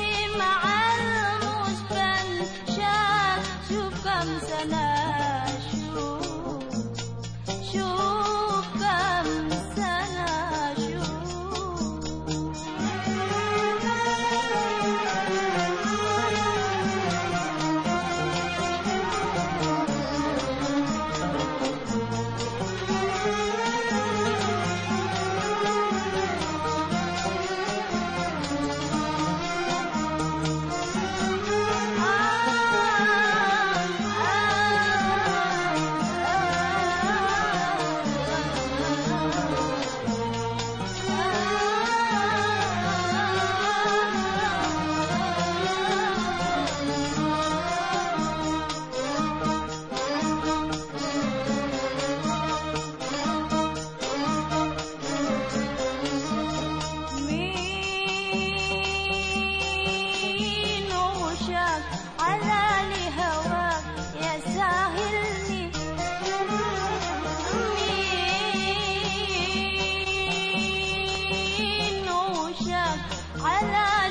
in my あん。